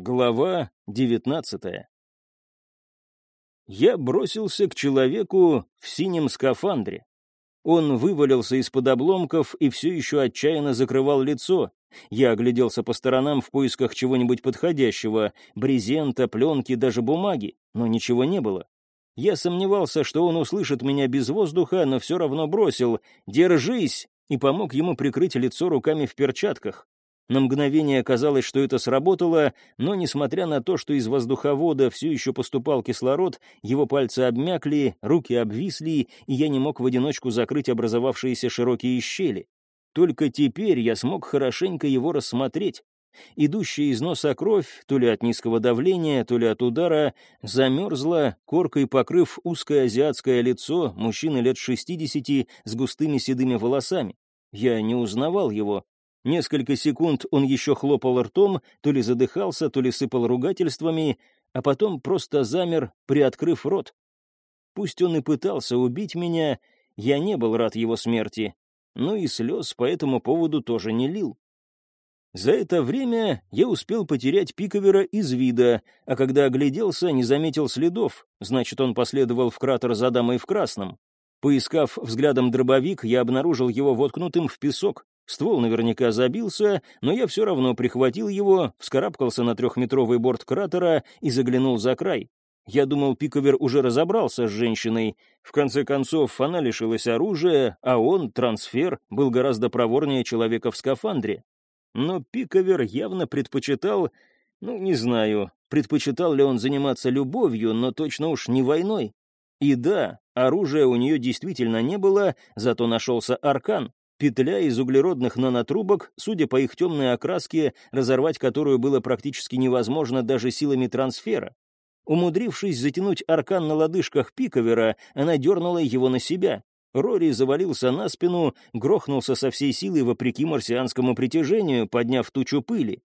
Глава девятнадцатая Я бросился к человеку в синем скафандре. Он вывалился из-под обломков и все еще отчаянно закрывал лицо. Я огляделся по сторонам в поисках чего-нибудь подходящего, брезента, пленки, даже бумаги, но ничего не было. Я сомневался, что он услышит меня без воздуха, но все равно бросил «Держись!» и помог ему прикрыть лицо руками в перчатках. На мгновение казалось, что это сработало, но, несмотря на то, что из воздуховода все еще поступал кислород, его пальцы обмякли, руки обвисли, и я не мог в одиночку закрыть образовавшиеся широкие щели. Только теперь я смог хорошенько его рассмотреть. Идущая из носа кровь, то ли от низкого давления, то ли от удара, замерзла, коркой покрыв узкое азиатское лицо мужчины лет шестидесяти с густыми седыми волосами. Я не узнавал его, Несколько секунд он еще хлопал ртом, то ли задыхался, то ли сыпал ругательствами, а потом просто замер, приоткрыв рот. Пусть он и пытался убить меня, я не был рад его смерти, но и слез по этому поводу тоже не лил. За это время я успел потерять Пиковера из вида, а когда огляделся, не заметил следов, значит, он последовал в кратер за дамой в красном. Поискав взглядом дробовик, я обнаружил его воткнутым в песок. Ствол наверняка забился, но я все равно прихватил его, вскарабкался на трехметровый борт кратера и заглянул за край. Я думал, Пиковер уже разобрался с женщиной. В конце концов, она лишилась оружия, а он, трансфер, был гораздо проворнее человека в скафандре. Но Пиковер явно предпочитал... Ну, не знаю, предпочитал ли он заниматься любовью, но точно уж не войной. И да, оружия у нее действительно не было, зато нашелся аркан. Петля из углеродных нанотрубок, судя по их темной окраске, разорвать которую было практически невозможно даже силами трансфера. Умудрившись затянуть аркан на лодыжках Пиковера, она дернула его на себя. Рори завалился на спину, грохнулся со всей силы вопреки марсианскому притяжению, подняв тучу пыли.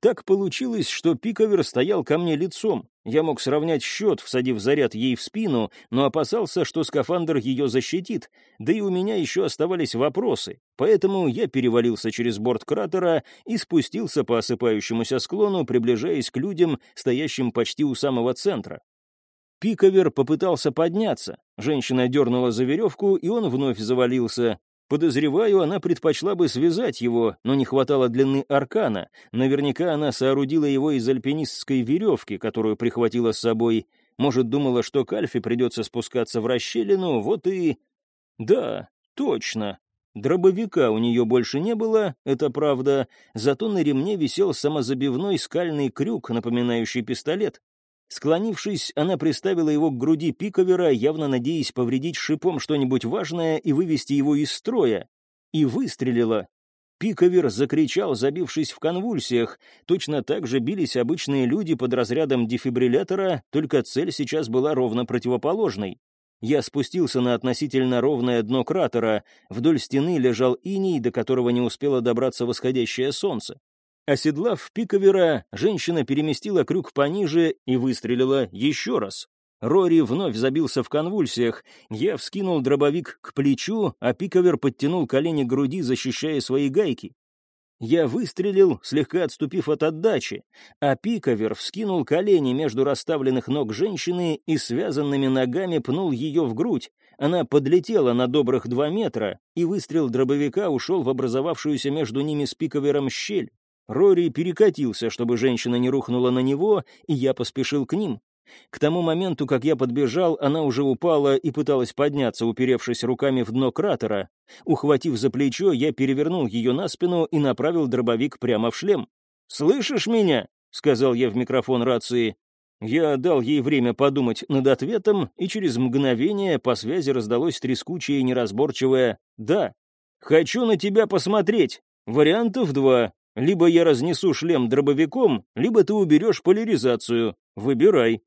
Так получилось, что Пиковер стоял ко мне лицом. Я мог сравнять счет, всадив заряд ей в спину, но опасался, что скафандр ее защитит, да и у меня еще оставались вопросы, поэтому я перевалился через борт кратера и спустился по осыпающемуся склону, приближаясь к людям, стоящим почти у самого центра. Пиковер попытался подняться. Женщина дернула за веревку, и он вновь завалился. Подозреваю, она предпочла бы связать его, но не хватало длины аркана. Наверняка она соорудила его из альпинистской веревки, которую прихватила с собой. Может, думала, что к Альфе придется спускаться в расщелину, вот и... Да, точно. Дробовика у нее больше не было, это правда, зато на ремне висел самозабивной скальный крюк, напоминающий пистолет. Склонившись, она приставила его к груди пиковера, явно надеясь повредить шипом что-нибудь важное и вывести его из строя. И выстрелила. Пиковер закричал, забившись в конвульсиях. Точно так же бились обычные люди под разрядом дефибриллятора, только цель сейчас была ровно противоположной. Я спустился на относительно ровное дно кратера. Вдоль стены лежал иней, до которого не успело добраться восходящее солнце. Оседлав пиковера, женщина переместила крюк пониже и выстрелила еще раз. Рори вновь забился в конвульсиях. Я вскинул дробовик к плечу, а пиковер подтянул колени к груди, защищая свои гайки. Я выстрелил, слегка отступив от отдачи, а пиковер вскинул колени между расставленных ног женщины и связанными ногами пнул ее в грудь. Она подлетела на добрых два метра, и выстрел дробовика ушел в образовавшуюся между ними с пиковером щель. Рори перекатился, чтобы женщина не рухнула на него, и я поспешил к ним. К тому моменту, как я подбежал, она уже упала и пыталась подняться, уперевшись руками в дно кратера. Ухватив за плечо, я перевернул ее на спину и направил дробовик прямо в шлем. «Слышишь меня?» — сказал я в микрофон рации. Я дал ей время подумать над ответом, и через мгновение по связи раздалось трескучее и неразборчивое «да». «Хочу на тебя посмотреть. Вариантов два. Либо я разнесу шлем дробовиком, либо ты уберешь поляризацию. Выбирай».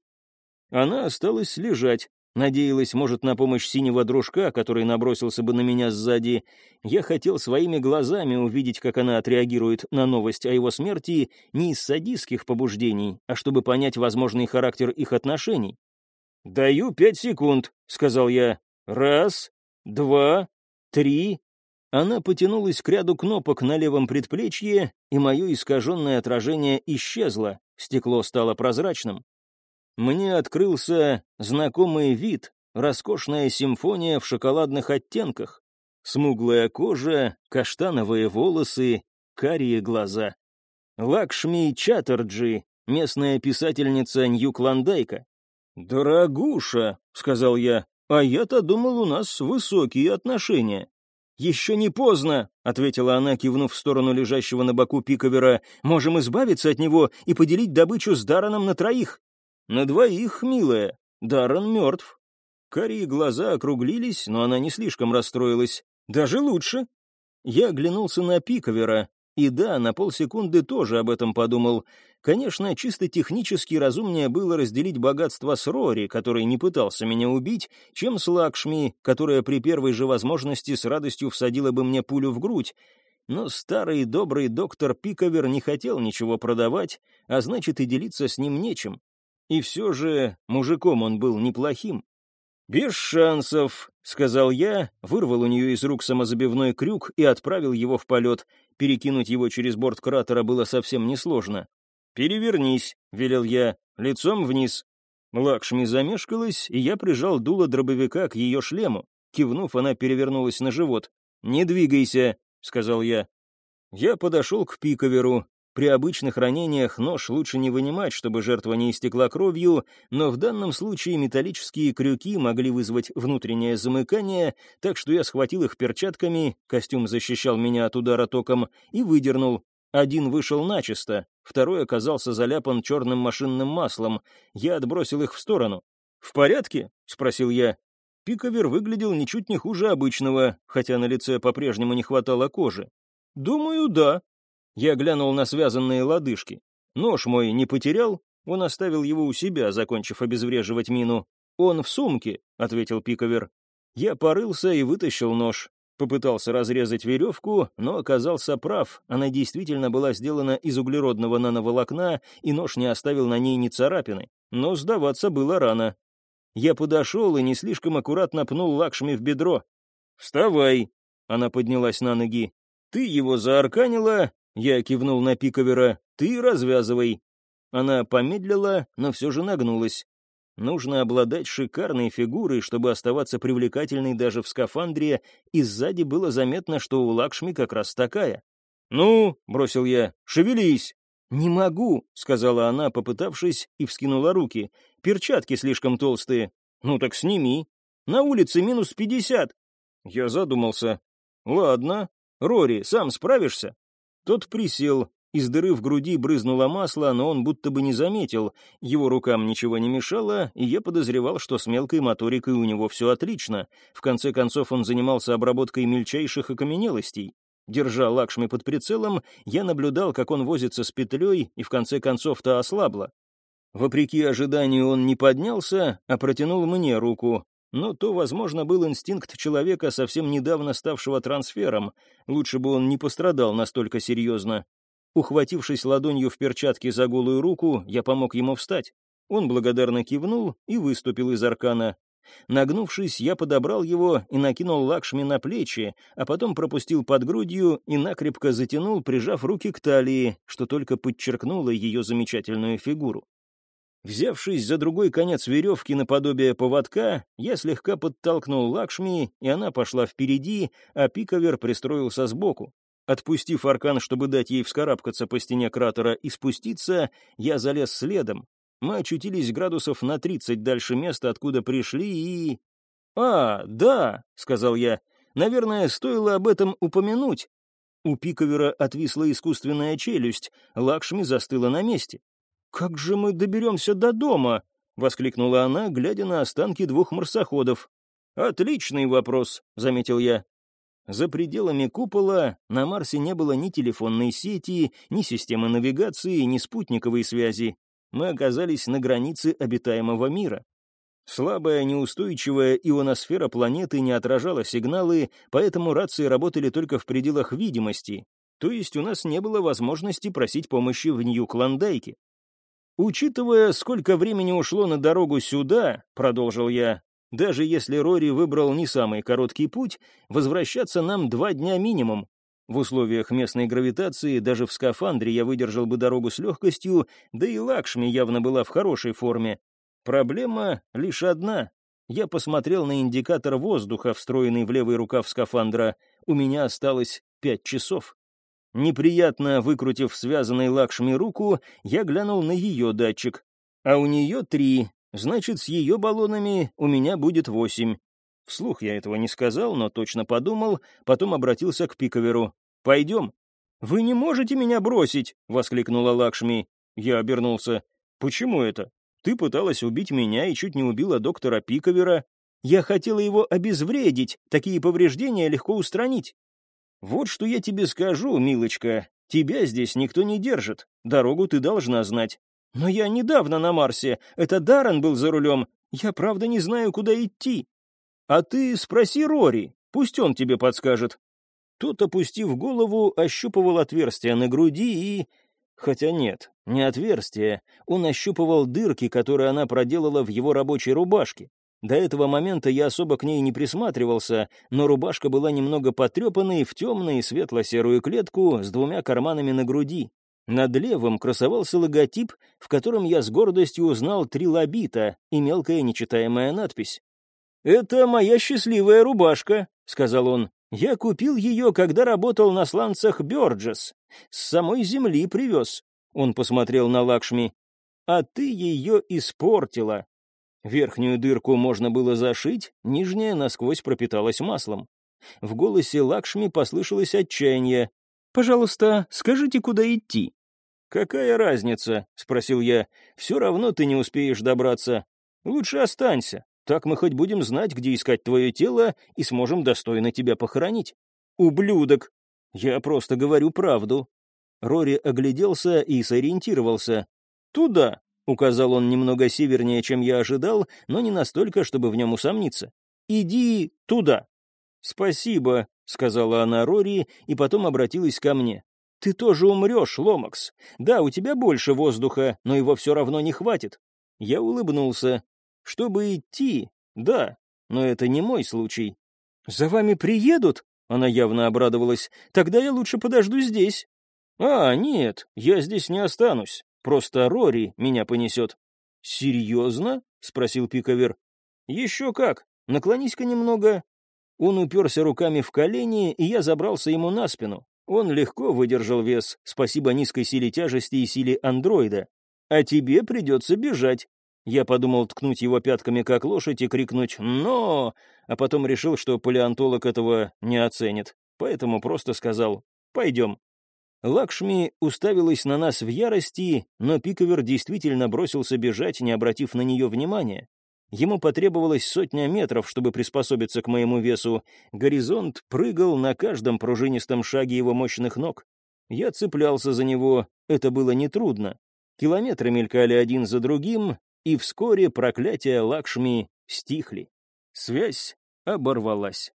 Она осталась лежать. Надеялась, может, на помощь синего дружка, который набросился бы на меня сзади. Я хотел своими глазами увидеть, как она отреагирует на новость о его смерти не из садистских побуждений, а чтобы понять возможный характер их отношений. «Даю пять секунд», — сказал я. «Раз, два, три, она потянулась к ряду кнопок на левом предплечье, и мое искаженное отражение исчезло. стекло стало прозрачным. Мне открылся знакомый вид, роскошная симфония в шоколадных оттенках. Смуглая кожа, каштановые волосы, карие глаза. Лакшми Чаттерджи, местная писательница Нью-Клондайка. «Дорогуша», — сказал я, — «а я-то думал, у нас высокие отношения». «Еще не поздно», — ответила она, кивнув в сторону лежащего на боку пиковера. «Можем избавиться от него и поделить добычу с Дараном на троих». «На двоих, милая. Даран мертв». Карие глаза округлились, но она не слишком расстроилась. «Даже лучше». Я оглянулся на пиковера. И да, на полсекунды тоже об этом подумал. Конечно, чисто технически разумнее было разделить богатство с Рори, который не пытался меня убить, чем с Лакшми, которая при первой же возможности с радостью всадила бы мне пулю в грудь. Но старый добрый доктор Пиковер не хотел ничего продавать, а значит и делиться с ним нечем. И все же мужиком он был неплохим. «Без шансов», — сказал я, вырвал у нее из рук самозабивной крюк и отправил его в полет. Перекинуть его через борт кратера было совсем несложно. «Перевернись», — велел я, — «лицом вниз». Лакшми замешкалась, и я прижал дуло дробовика к ее шлему. Кивнув, она перевернулась на живот. «Не двигайся», — сказал я. Я подошел к пиковеру, при обычных ранениях нож лучше не вынимать, чтобы жертва не истекла кровью, но в данном случае металлические крюки могли вызвать внутреннее замыкание, так что я схватил их перчатками, костюм защищал меня от удара током, и выдернул. Один вышел начисто, второй оказался заляпан черным машинным маслом. Я отбросил их в сторону. «В порядке?» — спросил я. Пиковер выглядел ничуть не хуже обычного, хотя на лице по-прежнему не хватало кожи. «Думаю, да», я глянул на связанные лодыжки. Нож мой не потерял, он оставил его у себя, закончив обезвреживать мину. «Он в сумке», — ответил Пиковер. Я порылся и вытащил нож. Попытался разрезать веревку, но оказался прав. Она действительно была сделана из углеродного нановолокна, и нож не оставил на ней ни царапины. Но сдаваться было рано. Я подошел и не слишком аккуратно пнул Лакшми в бедро. «Вставай!» — она поднялась на ноги. «Ты его заарканила, я кивнул на Пиковера. «Ты развязывай». Она помедлила, но все же нагнулась. Нужно обладать шикарной фигурой, чтобы оставаться привлекательной даже в скафандре, и сзади было заметно, что у Лакшми как раз такая. «Ну», — бросил я, — «шевелись». «Не могу», — сказала она, попытавшись, и вскинула руки. «Перчатки слишком толстые». «Ну так сними. На улице минус пятьдесят». Я задумался. «Ладно. Рори, сам справишься?» Тот присел, из дыры в груди брызнуло масло, но он будто бы не заметил. Его рукам ничего не мешало, и я подозревал, что с мелкой моторикой у него все отлично. В конце концов, он занимался обработкой мельчайших окаменелостей. Держа Лакшми под прицелом, я наблюдал, как он возится с петлей, и в конце концов та ослабла. Вопреки ожиданию он не поднялся, а протянул мне руку. Но то, возможно, был инстинкт человека, совсем недавно ставшего трансфером. Лучше бы он не пострадал настолько серьезно. Ухватившись ладонью в перчатке за голую руку, я помог ему встать. Он благодарно кивнул и выступил из аркана. Нагнувшись, я подобрал его и накинул Лакшми на плечи, а потом пропустил под грудью и накрепко затянул, прижав руки к талии, что только подчеркнуло ее замечательную фигуру. Взявшись за другой конец веревки наподобие поводка, я слегка подтолкнул Лакшми, и она пошла впереди, а Пиковер пристроился сбоку. Отпустив аркан, чтобы дать ей вскарабкаться по стене кратера и спуститься, я залез следом. Мы очутились градусов на тридцать дальше места, откуда пришли, и... «А, да», — сказал я, — «наверное, стоило об этом упомянуть». У Пиковера отвисла искусственная челюсть, Лакшми застыла на месте. «Как же мы доберемся до дома?» — воскликнула она, глядя на останки двух марсоходов. «Отличный вопрос», — заметил я. За пределами купола на Марсе не было ни телефонной сети, ни системы навигации, ни спутниковой связи. Мы оказались на границе обитаемого мира. Слабая, неустойчивая ионосфера планеты не отражала сигналы, поэтому рации работали только в пределах видимости, то есть у нас не было возможности просить помощи в Нью-Клондайке. «Учитывая, сколько времени ушло на дорогу сюда», — продолжил я, «даже если Рори выбрал не самый короткий путь, возвращаться нам два дня минимум. В условиях местной гравитации даже в скафандре я выдержал бы дорогу с легкостью, да и Лакшми явно была в хорошей форме. Проблема лишь одна. Я посмотрел на индикатор воздуха, встроенный в левый рукав скафандра. У меня осталось пять часов. Неприятно выкрутив связанной Лакшми руку, я глянул на ее датчик. А у нее три, значит, с ее баллонами у меня будет восемь. Вслух я этого не сказал, но точно подумал, потом обратился к Пиковеру. «Пойдем». «Вы не можете меня бросить!» — воскликнула Лакшми. Я обернулся. «Почему это? Ты пыталась убить меня и чуть не убила доктора Пиковера. Я хотела его обезвредить, такие повреждения легко устранить. Вот что я тебе скажу, милочка. Тебя здесь никто не держит. Дорогу ты должна знать. Но я недавно на Марсе. Это Даррен был за рулем. Я правда не знаю, куда идти. А ты спроси Рори, пусть он тебе подскажет. Тот, опустив голову, ощупывал отверстие на груди и... Хотя нет, не отверстие. Он ощупывал дырки, которые она проделала в его рабочей рубашке. До этого момента я особо к ней не присматривался, но рубашка была немного потрепанной в темную светло-серую клетку с двумя карманами на груди. Над левым красовался логотип, в котором я с гордостью узнал три лобита и мелкая нечитаемая надпись. «Это моя счастливая рубашка», — сказал он. «Я купил ее, когда работал на сланцах Бёрджес. С самой земли привез». Он посмотрел на Лакшми. «А ты ее испортила. Верхнюю дырку можно было зашить, нижняя насквозь пропиталась маслом. В голосе Лакшми послышалось отчаяние. «Пожалуйста, скажите, куда идти?» «Какая разница?» — спросил я. «Все равно ты не успеешь добраться. Лучше останься. Так мы хоть будем знать, где искать твое тело, и сможем достойно тебя похоронить». «Ублюдок!» «Я просто говорю правду». Рори огляделся и сориентировался. «Туда», Указал он немного севернее, чем я ожидал, но не настолько, чтобы в нем усомниться. «Иди туда». «Спасибо», — сказала она Рори, и потом обратилась ко мне. «Ты тоже умрешь, Ломакс. Да, у тебя больше воздуха, но его все равно не хватит». Я улыбнулся. «Чтобы идти, да, но это не мой случай». «За вами приедут?» Она явно обрадовалась. «Тогда я лучше подожду здесь». «А, нет, я здесь не останусь. Просто Рори меня понесет». «Серьезно?» — спросил Пиковер. «Еще как. Наклонись-ка немного». Он уперся руками в колени, и я забрался ему на спину. Он легко выдержал вес, спасибо низкой силе тяжести и силе андроида. «А тебе придется бежать». Я подумал ткнуть его пятками как лошадь и крикнуть «Но!», а потом решил, что палеонтолог этого не оценит, поэтому просто сказал «Пойдем». Лакшми уставилась на нас в ярости, но Пиковер действительно бросился бежать, не обратив на нее внимания. Ему потребовалось сотня метров, чтобы приспособиться к моему весу. Горизонт прыгал на каждом пружинистом шаге его мощных ног. Я цеплялся за него, это было нетрудно. Километры мелькали один за другим, и вскоре проклятия Лакшми стихли. Связь оборвалась.